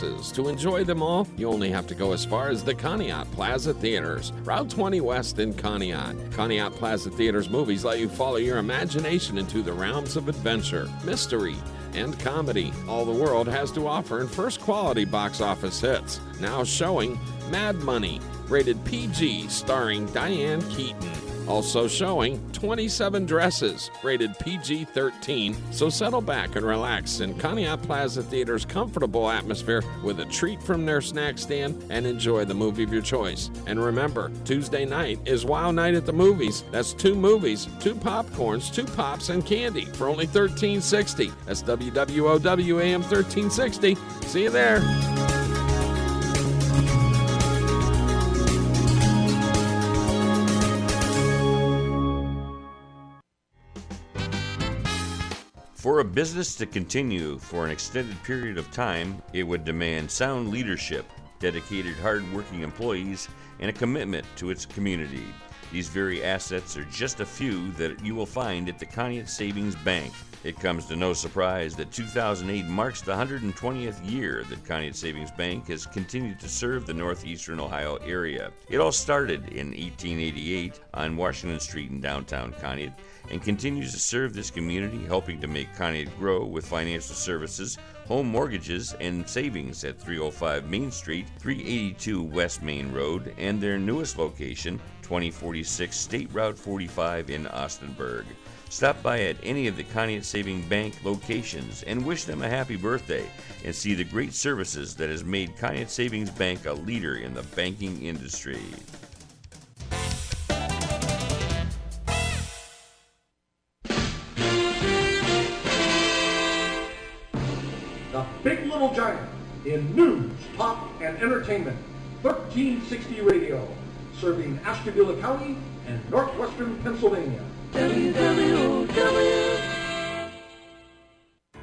To enjoy them all, you only have to go as far as the Conneaut Plaza Theaters, Route 20 West in Conneaut. Conneaut Plaza Theaters movies let you follow your imagination into the realms of adventure, mystery, and comedy all the world has to offer in first quality box office hits. Now showing Mad Money, rated PG, starring Diane Keaton. Also showing 27 Dresses, rated PG 13. So settle back and relax in Conneaut Plaza Theater's comfortable atmosphere with a treat from their snack stand and enjoy the movie of your choice. And remember, Tuesday night is Wild Night at the Movies. That's two movies, two popcorns, two pops, and candy for only $13.60. That's WWOW AM 1360. See you there. For a business to continue for an extended period of time, it would demand sound leadership, dedicated, hard-working employees, and a commitment to its community. These very assets are just a few that you will find at the Conneaut Savings Bank. It comes to no surprise that 2008 marks the 120th year that Conneaut Savings Bank has continued to serve the northeastern Ohio area. It all started in 1888 on Washington Street in downtown Conneaut and continues to serve this community, helping to make Conneaut grow with financial services, home mortgages, and savings at 305 Main Street, 382 West Main Road, and their newest location, 2046 State Route 45 in Austinburg. Stop by at any of the Conneaut Saving Bank locations and wish them a happy birthday and see the great services that has made Conneaut Savings Bank a leader in the banking industry. The Big Little Giant in news, talk, and entertainment. 1360 Radio, serving Ashtabula County and northwestern Pennsylvania.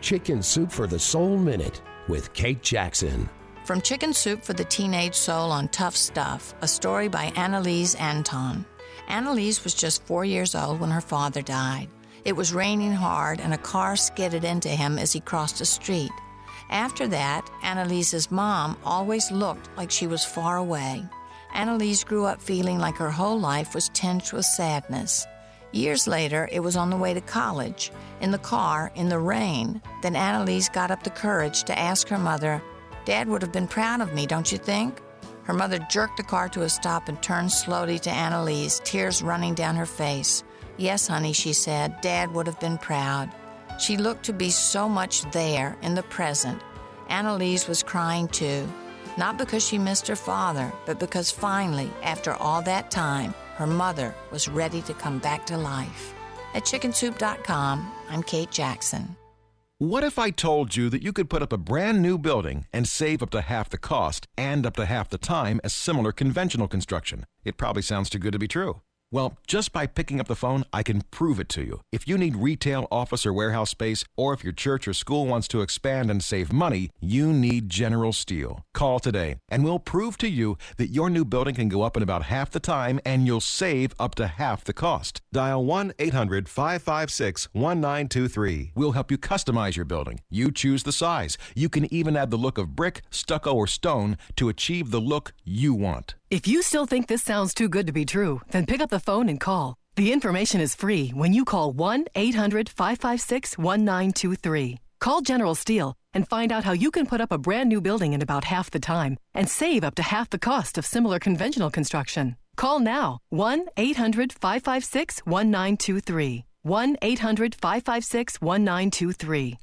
Chicken Soup for the Soul Minute with Kate Jackson. From Chicken Soup for the Teenage Soul on Tough Stuff, a story by Annalise Anton. Annalise was just four years old when her father died. It was raining hard, and a car skidded into him as he crossed a street. After that, Annalise's mom always looked like she was far away. Annalise grew up feeling like her whole life was tinged with sadness. Years later, it was on the way to college, in the car, in the rain, that Annalise got up the courage to ask her mother, Dad would have been proud of me, don't you think? Her mother jerked the car to a stop and turned slowly to Annalise, tears running down her face. Yes, honey, she said, Dad would have been proud. She looked to be so much there in the present. Annalise was crying too, not because she missed her father, but because finally, after all that time, her mother was ready to come back to life. At chickensoup.com, I'm Kate Jackson. What if I told you that you could put up a brand new building and save up to half the cost and up to half the time as similar conventional construction? It probably sounds too good to be true. Well, just by picking up the phone, I can prove it to you. If you need retail, office, or warehouse space, or if your church or school wants to expand and save money, you need General Steel. Call today, and we'll prove to you that your new building can go up in about half the time and you'll save up to half the cost. Dial 1 800 556 1923. We'll help you customize your building. You choose the size. You can even add the look of brick, stucco, or stone to achieve the look you want. If you still think this sounds too good to be true, then pick up the phone and call. The information is free when you call 1 800 556 1923. Call General Steel and find out how you can put up a brand new building in about half the time and save up to half the cost of similar conventional construction. Call now 1 800 556 1923. 1 800 556 1923.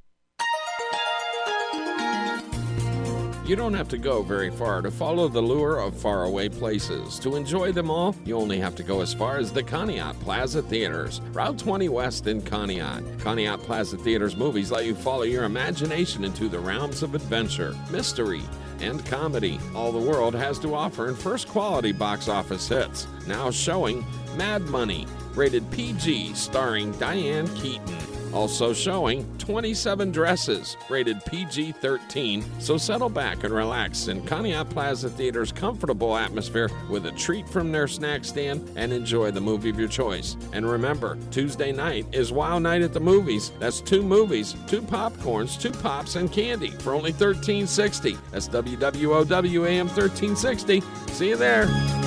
You don't have to go very far to follow the lure of faraway places. To enjoy them all, you only have to go as far as the Conneaut Plaza Theaters, Route 20 West in Conneaut. Conneaut Plaza Theaters movies let you follow your imagination into the realms of adventure, mystery, and comedy all the world has to offer in first quality box office hits. Now showing Mad Money, rated PG, starring Diane Keaton. Also showing 27 dresses, rated PG 13. So settle back and relax in Conneaut Plaza Theater's comfortable atmosphere with a treat from their snack stand and enjoy the movie of your choice. And remember, Tuesday night is Wow Night at the Movies. That's two movies, two popcorns, two pops, and candy for only $13.60. That's WWOW AM 1360. See you there.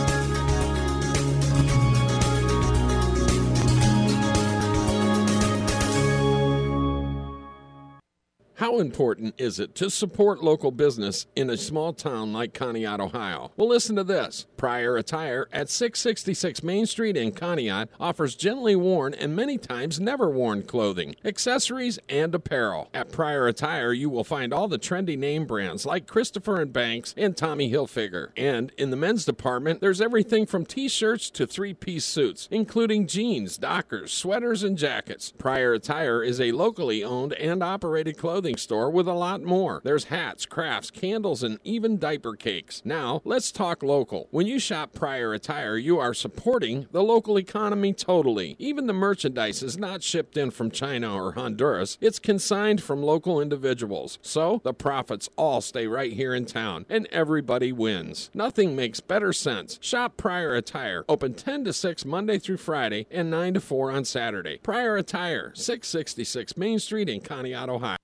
How important is it to support local business in a small town like Conneaut, Ohio? Well, listen to this. Prior Attire at 666 Main Street in Conneaut offers gently worn and many times never worn clothing, accessories, and apparel. At Prior Attire, you will find all the trendy name brands like Christopher and Banks and Tommy Hilfiger. And in the men's department, there's everything from t-shirts to three-piece suits, including jeans, dockers, sweaters, and jackets. Prior Attire is a locally owned and operated clothing store with a lot more. There's hats, crafts, candles, and even diaper cakes. Now, let's talk local. When you shop Prior Attire, you are supporting the local economy totally. Even the merchandise is not shipped in from China or Honduras, it's consigned from local individuals. So, the profits all stay right here in town, and everybody wins. Nothing makes better sense. Shop Prior Attire, open 10 to 6 Monday through Friday and 9 to 4 on Saturday. Prior Attire, 666 Main Street in Conneaut, Ohio.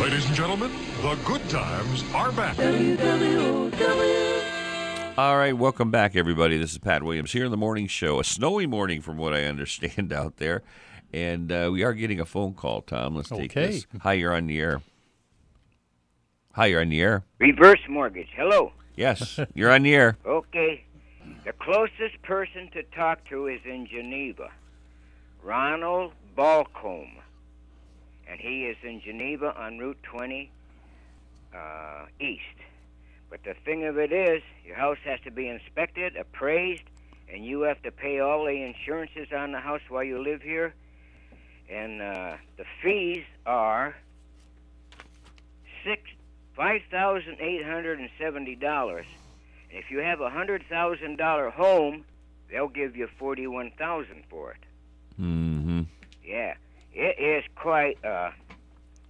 Ladies and gentlemen, the good times are back. All right, welcome back, everybody. This is Pat Williams here in the morning show. A snowy morning, from what I understand out there, and uh, we are getting a phone call. Tom, let's take Okay. this. Hi, you're on the air. Hi, you're on the air. Reverse mortgage. Hello. Yes, you're on the air. Okay. The closest person to talk to is in Geneva. Ronald Balcombe. And he is in Geneva on Route 20 uh, East. But the thing of it is, your house has to be inspected, appraised, and you have to pay all the insurances on the house while you live here. And uh, the fees are six five thousand eight hundred and seventy dollars. If you have a hundred thousand dollar home, they'll give you forty one thousand for it. Mm-hmm. Yeah, it is quite uh,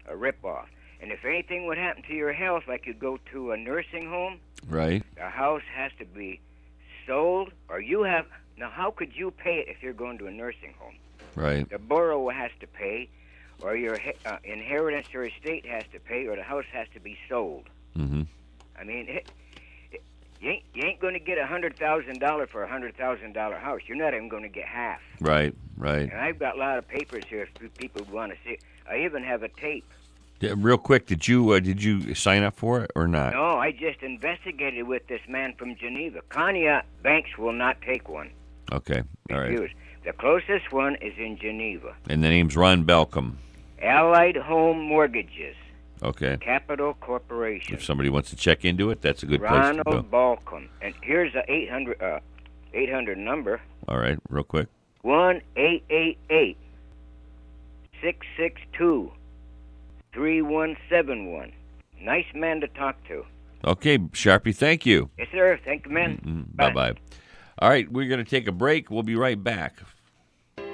a ripoff. And if anything would happen to your health, like you go to a nursing home, Right. the house has to be sold, or you have. Now, how could you pay it if you're going to a nursing home? Right. The borough has to pay, or your uh, inheritance or estate has to pay, or the house has to be sold. Mm-hmm. I mean, it, you ain't, you ain't going to get a hundred thousand dollar for a hundred thousand dollar house. You're not even going to get half. Right. Right. And I've got a lot of papers here if people want to see. I even have a tape. Yeah, real quick, did you uh, did you sign up for it or not? No, I just investigated with this man from Geneva. Conneaut banks will not take one. Okay. All right. Refuse. The closest one is in Geneva. And the name's Ron Belcom. Allied Home Mortgages, Okay. Capital Corporation. If somebody wants to check into it, that's a good place to go. Ronald go. Balcom. And here's the 800, uh, 800 number. All right, real quick. One eight eight eight six six two three one seven one. Nice man to talk to. Okay, Sharpie, thank you. Yes, sir. Thank you, man. Bye bye. All right, we're going to take a break. We'll be right back.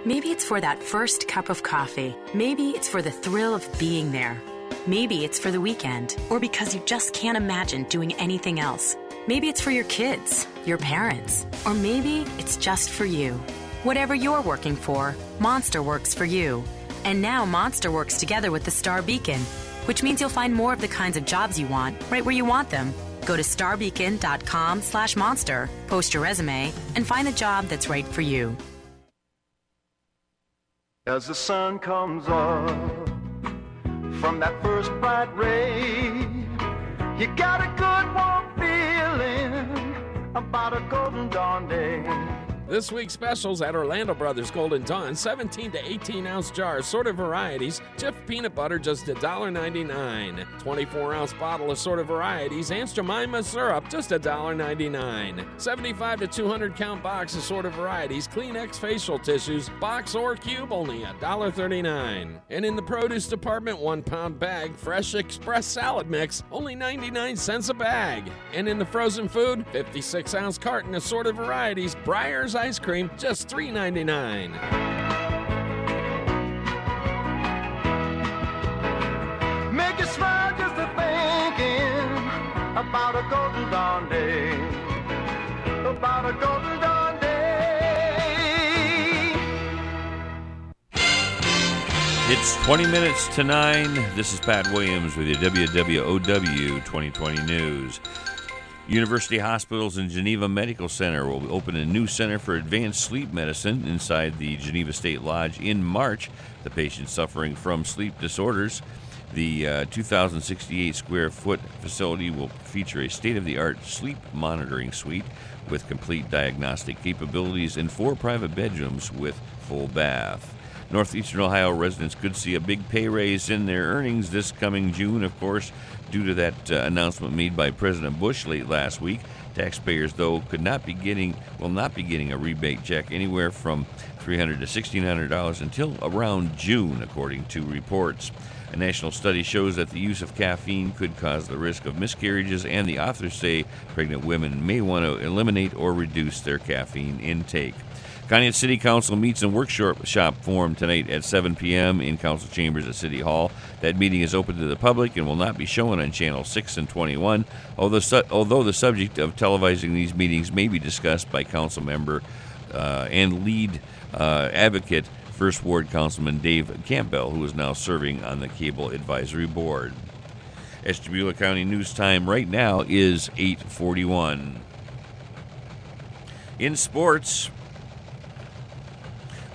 Maybe it's for that first cup of coffee. Maybe it's for the thrill of being there. Maybe it's for the weekend, or because you just can't imagine doing anything else. Maybe it's for your kids, your parents, or maybe it's just for you. Whatever you're working for, Monster works for you. And now Monster works together with the Star Beacon, which means you'll find more of the kinds of jobs you want right where you want them. Go to starbeacon.com slash monster, post your resume, and find the job that's right for you. As the sun comes up from that first bright ray, you got a good warm feeling about a golden dawn day. This week's specials at Orlando Brothers Golden Dawn 17 to 18 ounce jars, sorted varieties. Jif peanut butter just $1.99. 24 ounce bottle assorted varieties. Aunt Jemima syrup just $1.99. 75 to 200 count box assorted varieties. Kleenex facial tissues, box or cube, only $1.39. And in the produce department, one pound bag, fresh express salad mix, only 99 cents a bag. And in the frozen food, 56 ounce carton assorted varieties. Breyers ice cream, just $3.99. Make you smile just a thinking about a golden dawn day. About a golden dawn day. It's 20 minutes to 9. This is Pat Williams with your WWOW 2020 News. University Hospitals and Geneva Medical Center will open a new center for advanced sleep medicine inside the Geneva State Lodge in March. The patients suffering from sleep disorders. The uh, 2,068 square foot facility will feature a state of the art sleep monitoring suite with complete diagnostic capabilities and four private bedrooms with full bath. Northeastern Ohio residents could see a big pay raise in their earnings this coming June, of course, due to that uh, announcement made by President Bush late last week. Taxpayers, though, could not be getting will not be getting a rebate check anywhere from $300 to $1,600 until around June, according to reports. A national study shows that the use of caffeine could cause the risk of miscarriages, and the authors say pregnant women may want to eliminate or reduce their caffeine intake. Conneaut City Council meets in workshop form tonight at 7 p.m. in council chambers at City Hall. That meeting is open to the public and will not be shown on Channel 6 and 21, although, su- although the subject of televising these meetings may be discussed by council member uh, and lead uh, advocate, First Ward Councilman Dave Campbell, who is now serving on the Cable Advisory Board. Ashtabula County News Time right now is 841. In sports,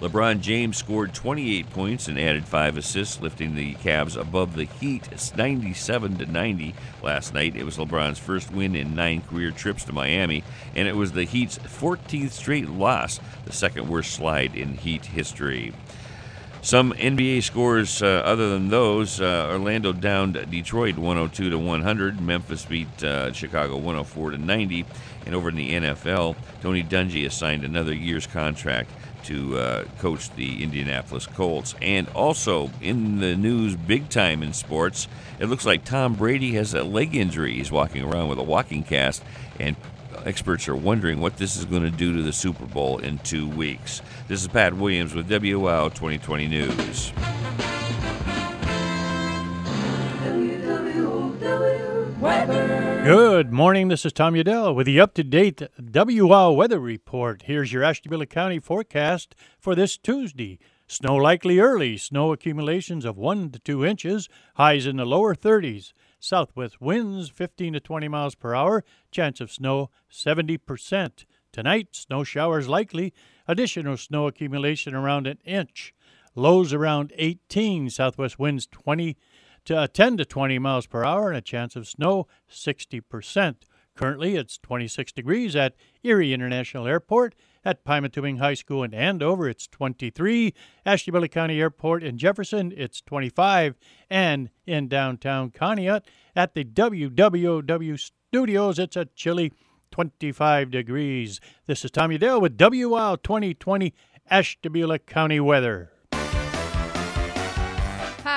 LeBron James scored 28 points and added five assists, lifting the Cavs above the Heat 97 to 90 last night. It was LeBron's first win in nine career trips to Miami, and it was the Heat's 14th straight loss, the second worst slide in Heat history. Some NBA scores uh, other than those: uh, Orlando downed Detroit 102 to 100. Memphis beat uh, Chicago 104 to 90. And over in the NFL, Tony Dungy has signed another year's contract to uh, coach the Indianapolis Colts. And also in the news, big time in sports, it looks like Tom Brady has a leg injury. He's walking around with a walking cast, and experts are wondering what this is going to do to the Super Bowl in two weeks. This is Pat Williams with WOW 2020 News. Good morning. This is Tom Udell with the up to date WOW weather report. Here's your Ashtabula County forecast for this Tuesday. Snow likely early, snow accumulations of 1 to 2 inches, highs in the lower 30s. Southwest winds 15 to 20 miles per hour, chance of snow 70%. Tonight, snow showers likely, additional snow accumulation around an inch. Lows around 18, southwest winds 20 to uh, 10 to 20 miles per hour and a chance of snow 60%. Currently, it's 26 degrees at Erie International Airport. At Pymatuning High School in Andover, it's 23. Ashtabula County Airport in Jefferson, it's 25. And in downtown Conneaut, at the WWOW studios, it's a chilly 25 degrees. This is Tom Udell with WOW 2020 Ashtabula County weather.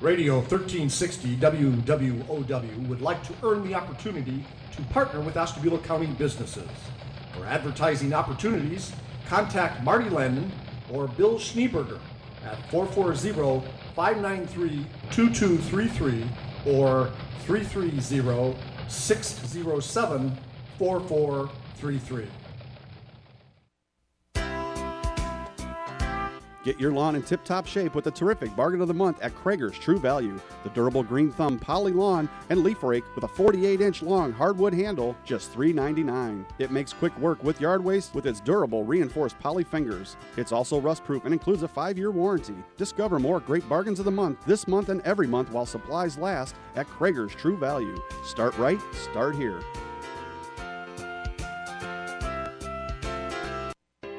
Radio 1360 WWOW would like to earn the opportunity to partner with Ashtabula County businesses. For advertising opportunities, contact Marty Landon or Bill Schneeberger at 440-593-2233 or 330-607-4433. Get your lawn in tip top shape with a terrific bargain of the month at Krager's True Value. The durable green thumb poly lawn and leaf rake with a 48 inch long hardwood handle, just $3.99. It makes quick work with yard waste with its durable reinforced poly fingers. It's also rust proof and includes a five year warranty. Discover more great bargains of the month this month and every month while supplies last at Krager's True Value. Start right, start here.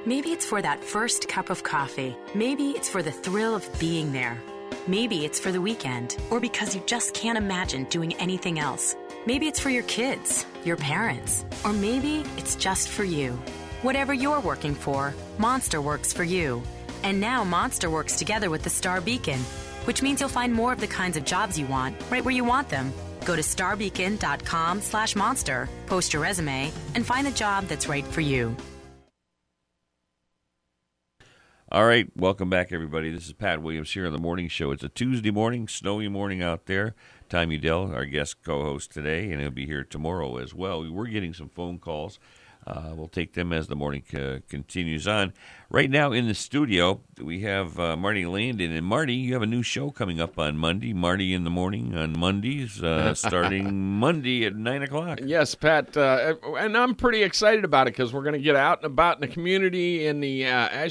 Maybe it's for that first cup of coffee. Maybe it's for the thrill of being there. Maybe it's for the weekend, or because you just can't imagine doing anything else. Maybe it's for your kids, your parents, or maybe it's just for you. Whatever you're working for, Monster works for you. And now Monster works together with the Star Beacon, which means you'll find more of the kinds of jobs you want right where you want them. Go to starbeacon.com slash monster, post your resume, and find the job that's right for you. All right, welcome back, everybody. This is Pat Williams here on the morning show. It's a Tuesday morning, snowy morning out there. Tom Dell, our guest co-host today, and he'll be here tomorrow as well. We're getting some phone calls. Uh, we'll take them as the morning uh, continues on. Right now in the studio, we have uh, Marty Landon. And Marty, you have a new show coming up on Monday. Marty in the morning on Mondays, uh, starting Monday at 9 o'clock. Yes, Pat. Uh, and I'm pretty excited about it because we're going to get out and about in the community, in the uh,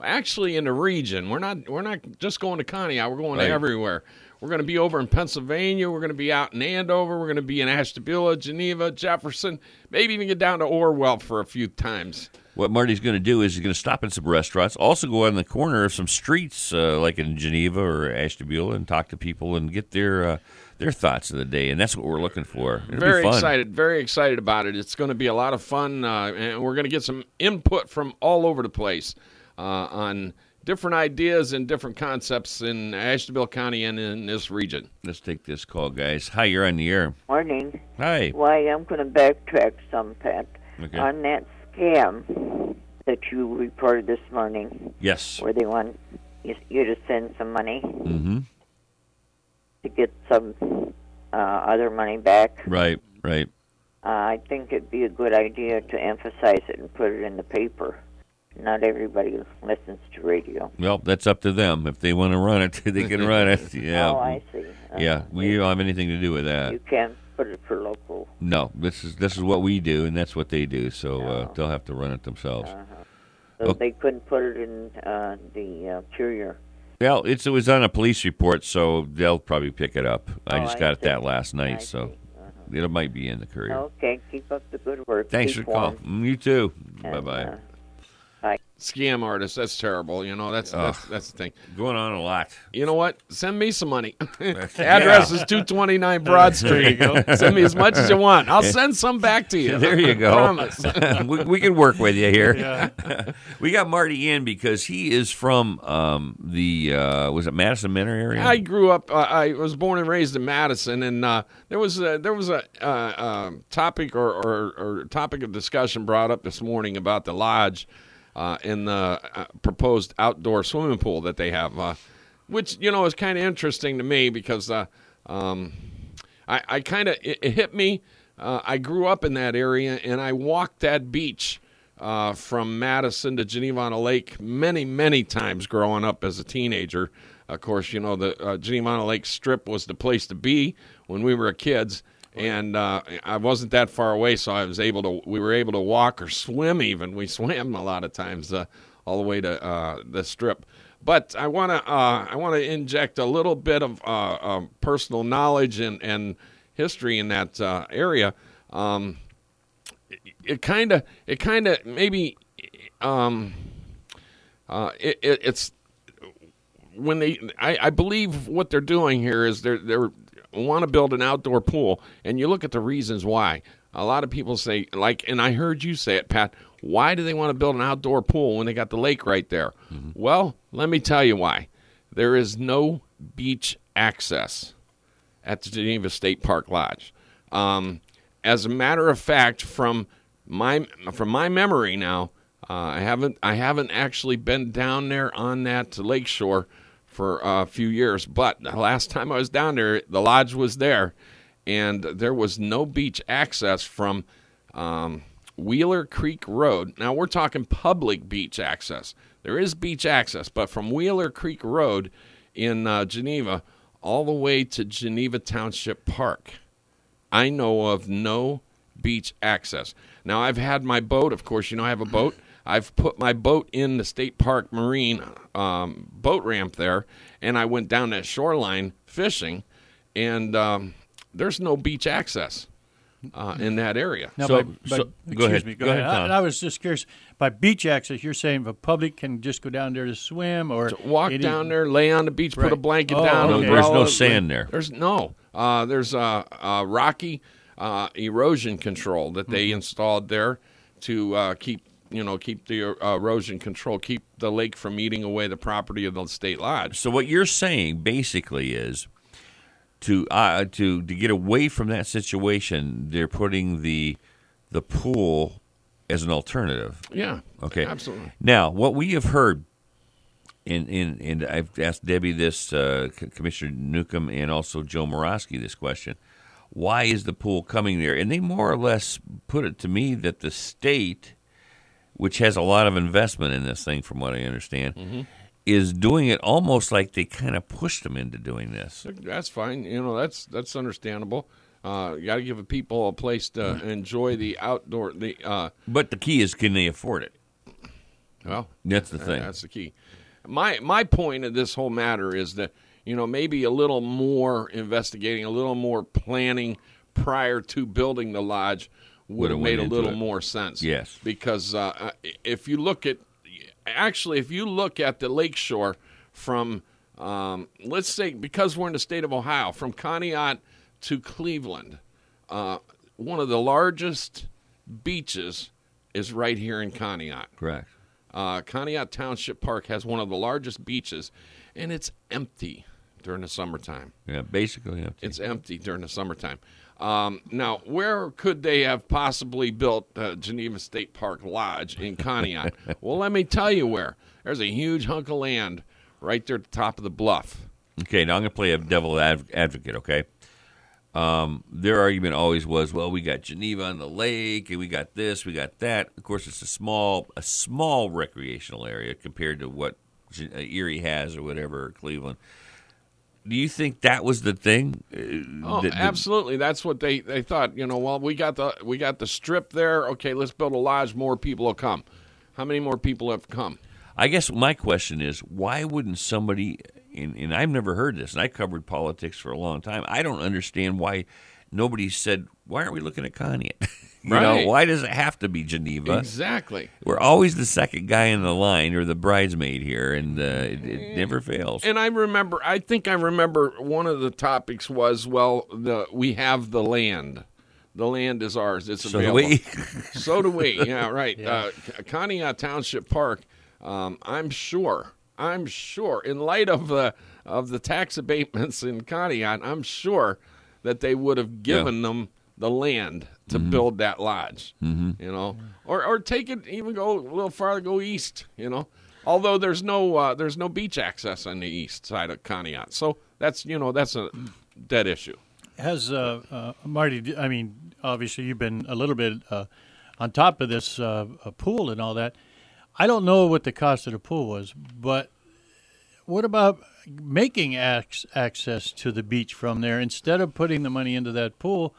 actually in the region. We're not we're not just going to Conneaut. We're going Right. everywhere. We're going to be over in Pennsylvania. We're going to be out in Andover. We're going to be in Ashtabula, Geneva, Jefferson, maybe even get down to Orwell for a few times. What Marty's going to do is he's going to stop in some restaurants, also go on the corner of some streets, uh, like in Geneva or Ashtabula, and talk to people and get their uh, their thoughts of the day. And that's what we're looking for. It'll very be fun. excited, very excited about it. It's going to be a lot of fun, uh, and we're going to get some input from all over the place uh, on different ideas and different concepts in Ashtabula County and in this region. Let's take this call, guys. Hi, you're on the air. Morning. Hi. Why, I'm going to backtrack some, Pat. Okay. On that scam that you reported this morning, Yes. where they want you, you to send some money Mm-hmm. to get some uh, other money back, Right. Right. uh, I think it'd be a good idea to emphasize it and put it in the paper. Not everybody listens to radio. Well, that's up to them. If they want to run it, they can run it. Yeah. Oh, I see. Uh, Yeah. We don't have anything to do with that. You can't put it for local. No. This is this is what we do, and that's what they do. So uh, they'll have to run it themselves. So Okay. they couldn't put it in uh, the uh, courier. Well, it's it was on a police report, so they'll probably pick it up. I Oh, just I got it see. that last night, I so it might be in the courier. Okay, keep up the good work. Thanks Keep for calling. Mm, You too. Bye bye. uh, Bye. Scam artist. that's terrible. You know, that's that's, that's the thing. Going on a lot. You know what? Send me some money. Address is 229 Broad Street. You go. Send me as much as you want. I'll send some back to you. There you go. Promise. we, we can work with you here. Yeah. we got Marty in because he is from um, the uh, was it Madison Manor area? I grew up. Uh, I was born and raised in Madison, and uh, there was a, there was a uh, um topic or, or, or topic of discussion brought up this morning about the lodge uh, in the uh, proposed outdoor swimming pool that they have, uh, which you know is kind of interesting to me because uh, um, I, I kind of it, it hit me. Uh, I grew up in that area, and I walked that beach uh, from Madison to Geneva on a Lake many, many times growing up as a teenager. Of course, you know the Geneva on a Lake Strip was the place to be when we were kids, and uh, I wasn't that far away, so I was able to. We were able to walk or swim. Even we swam a lot of times uh, all the way to uh, the Strip. But I want to uh, I want to inject a little bit of uh, um, personal knowledge and, and history in that uh, area. Um, it kind of it kind of maybe um, it, it, it's when they I, I believe what they're doing here is they're they're want to build an outdoor pool and you look at the reasons why. A lot of people say like and i heard you say it pat why do they want to build an outdoor pool when they got the lake right there? Well let me tell you why. There is no beach access at the Geneva State Park Lodge. Um, as a matter of fact, from my from my memory now, uh, I haven't I haven't actually been down there on that lake shore for a few years. But the last time I was down there, the lodge was there, and there was no beach access from um, Wheeler Creek Road. Now we're talking public beach access. There is beach access, but from Wheeler Creek Road in uh, Geneva all the way to Geneva Township Park. I know of no beach access. Now, I've had my boat, of course, you know, I have a boat. I've put my boat in the State Park Marine um, boat ramp there, and I went down that shoreline fishing, and um, there's no beach access. uh, in that area. Now, So- by, by, so- excuse go ahead. me. Go, Go ahead. ahead, Tom. I, I was just curious. By beach access, you're saying the public can just go down there to swim or walk any- down there, lay on the beach, put a blanket Oh, down. okay. There's no sand there. There's no. Uh, there's a, uh, rocky uh, erosion control that they Mm-hmm. installed there to uh, keep you know keep the uh, erosion control, keep the lake from eating away the property of the state lodge. So what you're saying basically is to uh, to to get away from that situation, they're putting the the pool as an alternative. Yeah. Okay. Absolutely. Now, what we have heard, and and and I've asked Debbie this, uh, C- Commissioner Newcomb, and also Joe Morosky this question: Why is the pool coming there? And they more or less put it to me that the state, which has a lot of investment in this thing, from what I understand, Mm-hmm. is doing it almost like they kind of pushed them into doing this. That's fine. You know, that's that's understandable. Uh, you got to give people a place to enjoy the outdoor. The uh, But the key is, can they afford it? well, That's the thing. That's the key. My my point of this whole matter is that you know maybe a little more investigating, a little more planning prior to building the lodge would Would've made a little it. more sense. Yes. because uh, if you look at actually if you look at the lakeshore from um, let's say because we're in the state of Ohio from Conneaut to Cleveland, uh, one of the largest beaches is right here in Conneaut. Correct. Uh, Conneaut Township Park has one of the largest beaches, and it's empty during the summertime. Yeah, basically empty. It's empty during the summertime. Um, now, where could they have possibly built uh, Geneva State Park Lodge in Conneaut? well, let me tell you where. There's a huge hunk of land right there at the top of the bluff. Okay, now I'm going to play a devil adv- advocate, okay? Um, their argument always was, well, we got Geneva on the lake, and we got this, we got that. Of course, it's a small, a small recreational area compared to what uh, Erie has or whatever, or Cleveland. Do you think that was the thing? Uh, Oh, that- that- absolutely. That's what they, they thought. You know, well, we got the we got the strip there. Okay, let's build a lodge. More people will come. How many more people have come? I guess my question is, why wouldn't somebody? And, and I've never heard this, and I covered politics for a long time. I don't understand why nobody said, "Why aren't we looking at Conneaut?" you know, why does it have to be Geneva? Exactly. We're always the second guy in the line or the bridesmaid here, and uh, it, it never fails. And I remember, I think I remember one of the topics was, well, the we have the land. The land is ours. It's So do available. we. so do we. Yeah, right. Uh, Conneaut Township Park. Um, I'm sure. I'm sure. In light of the of the tax abatements in Conneaut, I'm sure that they would have given them the land to Mm-hmm. build that lodge. Mm-hmm. You know, or or take it even go a little farther, go east. You know, although there's no uh, there's no beach access on the east side of Conneaut, so that's you know that's a dead issue. Has uh, uh, Marty? I mean, obviously you've been a little bit uh, on top of this uh, uh, pool and all that. I don't know what the cost of the pool was, but what about making ac- access to the beach from there instead of putting the money into that pool?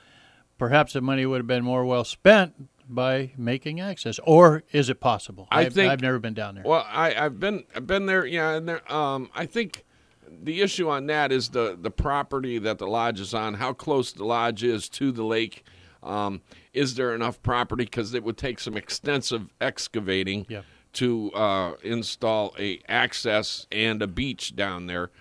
Perhaps the money would have been more well spent by making access, or is it possible? I I've, think I've never been down there. Well, I, I've been I've been there. Yeah, and there. Um, I think the issue on that is the the property that the lodge is on. How close the lodge is to the lake. Um, is there enough property? Because it would take some extensive excavating Yeah. to uh, install a access and a beach down there,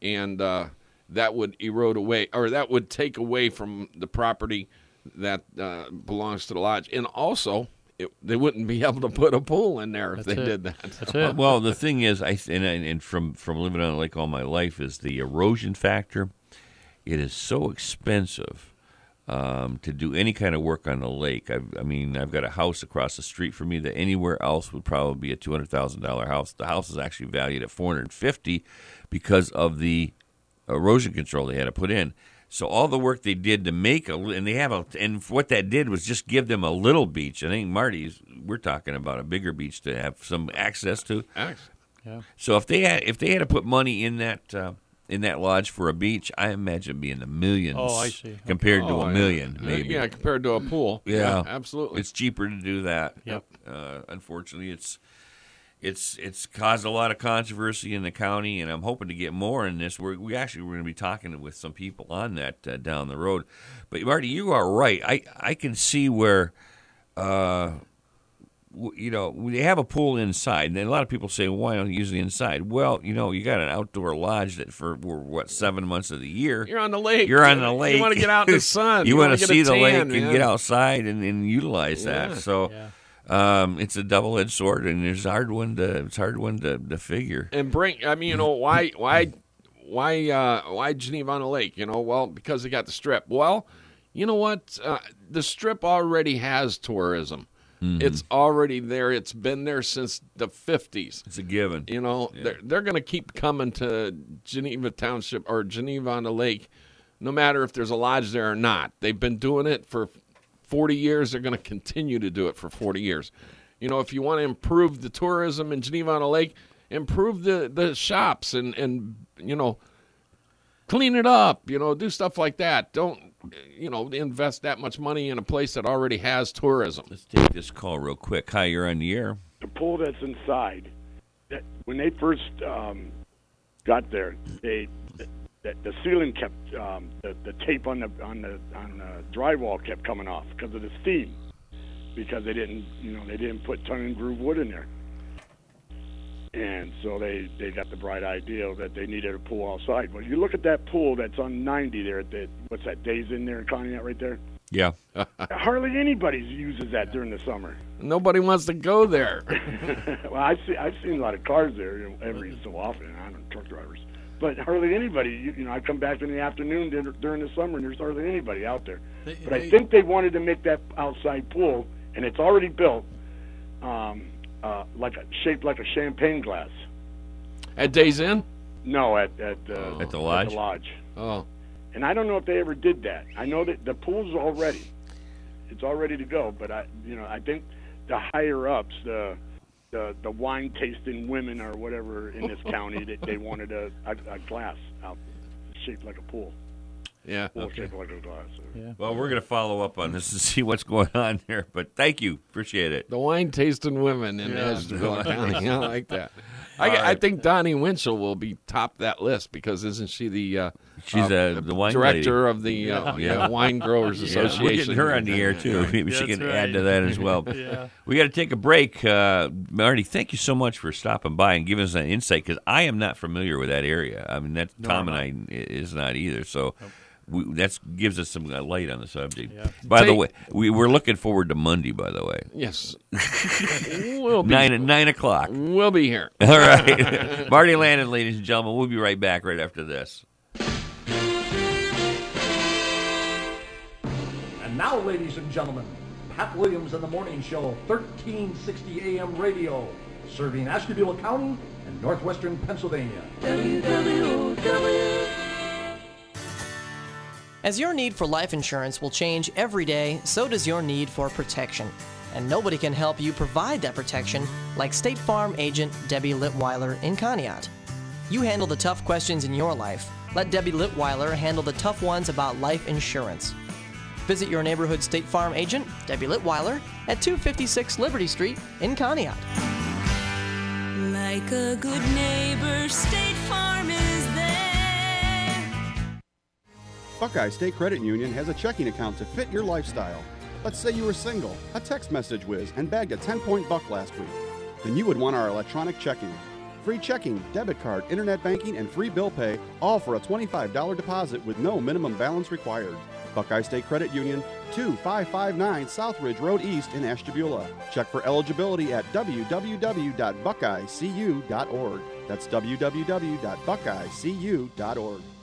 and uh, that would erode away, or that would take away from the property that uh, belongs to the lodge, and also. It, they wouldn't be able to put a pool in there if That's they it. did that. That's it. Well, the thing is, I th- and, and from from living on a lake all my life is the erosion factor. It is so expensive um, to do any kind of work on the lake. I've, I mean, I've got a house across the street from me that anywhere else would probably be a two hundred thousand dollar house. The house is actually valued at four hundred fifty because of the erosion control they had to put in. So all the work they did to make a, and they have a, and what that did was just give them a little beach. I think Marty's, we're talking about a bigger beach to have some access to. Access. Yeah. So if they had, if they had to put money in that, uh, in that lodge for a beach, I imagine it'd be in the millions. Oh, I see. Compared to Oh, a yeah. million, Uh, maybe. Yeah, compared to a pool. Yeah, absolutely. It's cheaper to do that. Yep. Uh, unfortunately, it's it's it's caused a lot of controversy in the county, and I'm hoping to get more in this. We're, we actually we're going to be talking with some people on that uh, down the road. But Marty, you are right. I I can see where. Uh, you know, they have a pool inside, and a lot of people say, well, "Why don't you use the inside?" Well, you know, you got an outdoor lodge that for what seven months of the year You're on the lake. You're on the lake. You want to get out in the sun. you, want want to see the tan, lake and get outside and, and utilize Yeah. that. So, um, it's a double edged sword, and it's hard one to it's hard one to, to figure. and bring. I mean, you know why? Why? Why? Uh, why Geneva on the Lake? You know, well, because they got the Strip. Well, you know what? Uh, the Strip already has tourism. Mhm. It's already there. It's been there since the fifties. It's a given. You know, they're they're going to keep coming to Geneva Township or Geneva on the Lake, no matter if there's a lodge there or not. They've been doing it for forty years. They're going to continue to do it for forty years. You know, if you want to improve the tourism in Geneva on the Lake, improve the the shops and and you know, clean it up. You know, do stuff like that. Don't you know invest that much money in a place that already has tourism. Let's take this call real quick. Hi, you're on the air. the pool that's inside. That when they first um, got there, they the, the ceiling kept um, the, the tape on the on the on the drywall kept coming off because of the steam, because they didn't you know they didn't put tongue and groove wood in there, and so they they got the bright idea that they needed a pool outside. Well, you look at that pool that's on 90 there. At the, what's that? Days in there in Conneaut right there. Yeah. Hardly anybody uses that during the summer. Nobody wants to go there. well, I see. I've seen a lot of cars there every so often. I don't truck drivers, but hardly anybody. You, you know, I come back in the afternoon dur- during the summer, and there's hardly anybody out there. They- But I think they wanted to make that outside pool, and it's already built, um, uh, like a shaped like a champagne glass. At Days Inn? No, at at, uh, At the lodge? At the lodge. Oh. And I don't know if they ever did that. I know that the pool's all ready. It's all ready to go. But I, you know, I think the higher ups, the the the wine tasting women or whatever in this county, that they wanted a, a a glass out shaped like a pool. Yeah. Pool shaped like a glass. Yeah. Well, we're going to follow up on this and see what's going on there. But thank you, appreciate it. The wine tasting women in Yeah. Ashtabula County. I like that. I, All I think Donnie Winchell will be top that list because isn't she the uh, She's uh, the wine director lady. of the uh, Yeah. yeah, Wine Growers Yeah, Association? We're getting her on the air too. Yeah. Maybe she can right. add to that as well. Yeah. We got to take a break. Uh, Marty, thank you so much for stopping by and giving us an insight because I am not familiar with that area. I mean, that Nor Tom and I i- is not either. So. We, that gives us some uh, light on the subject. Yeah. By the way, we, we're looking forward to Monday. By the way, Yes. we'll be, nine nine o'clock. We'll be here. All right, Marty Landon, ladies and gentlemen. We'll be right back right after this. Now, ladies and gentlemen, Pat Williams and the Morning Show, 1360 AM radio, serving Ashtabula County and northwestern Pennsylvania. As your need for life insurance will change every day, so does your need for protection. And nobody can help you provide that protection like State Farm agent Debbie Litweiler in Conneaut. You handle the tough questions in your life. Let Debbie Litweiler handle the tough ones about life insurance. Visit your neighborhood State Farm agent, Debbie Litweiler, at 256 Liberty Street in Conneaut. Like a good neighbor, State Farm is there. Buckeye State Credit Union has a checking account to fit your lifestyle. Let's say you were single, a text message whiz, and bagged a 10 point buck last week. Then you would want our electronic checking. Free checking, debit card, internet banking, and free bill pay, all for a $25 deposit with no minimum balance required. Buckeye State Credit Union, 2559 Southridge Road East in Ashtabula. Check for eligibility at www.buckeyecu.org. That's www.buckeyecu.org.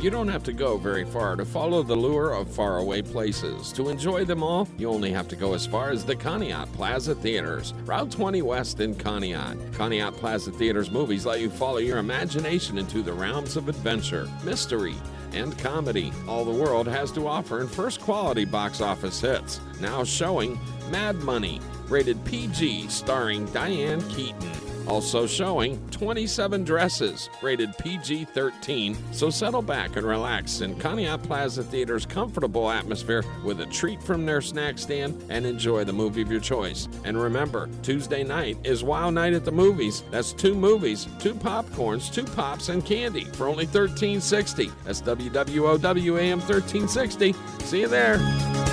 You don't have to go very far to follow the lure of faraway places. To enjoy them all, you only have to go as far as the Conneaut Plaza Theaters, Route 20 West in Conneaut. Conneaut Plaza Theaters movies let you follow your imagination into the realms of adventure, mystery, and comedy all the world has to offer in first quality box office hits. Now showing Mad Money, rated PG, starring Diane Keaton. Also showing 27 dresses, rated PG 13. So settle back and relax in Conneaut Plaza Theater's comfortable atmosphere with a treat from their snack stand and enjoy the movie of your choice. And remember, Tuesday night is Wild Night at the Movies. That's two movies, two popcorns, two pops, and candy for only $13.60. That's WWOW AM 1360. See you there.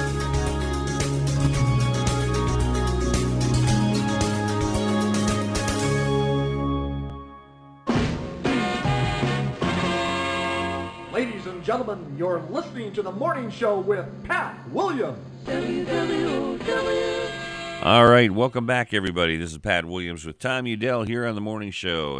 Gentlemen, you're listening to the morning show with Pat Williams. All right, welcome back, everybody. This is Pat Williams with Tom Udell here on the morning show.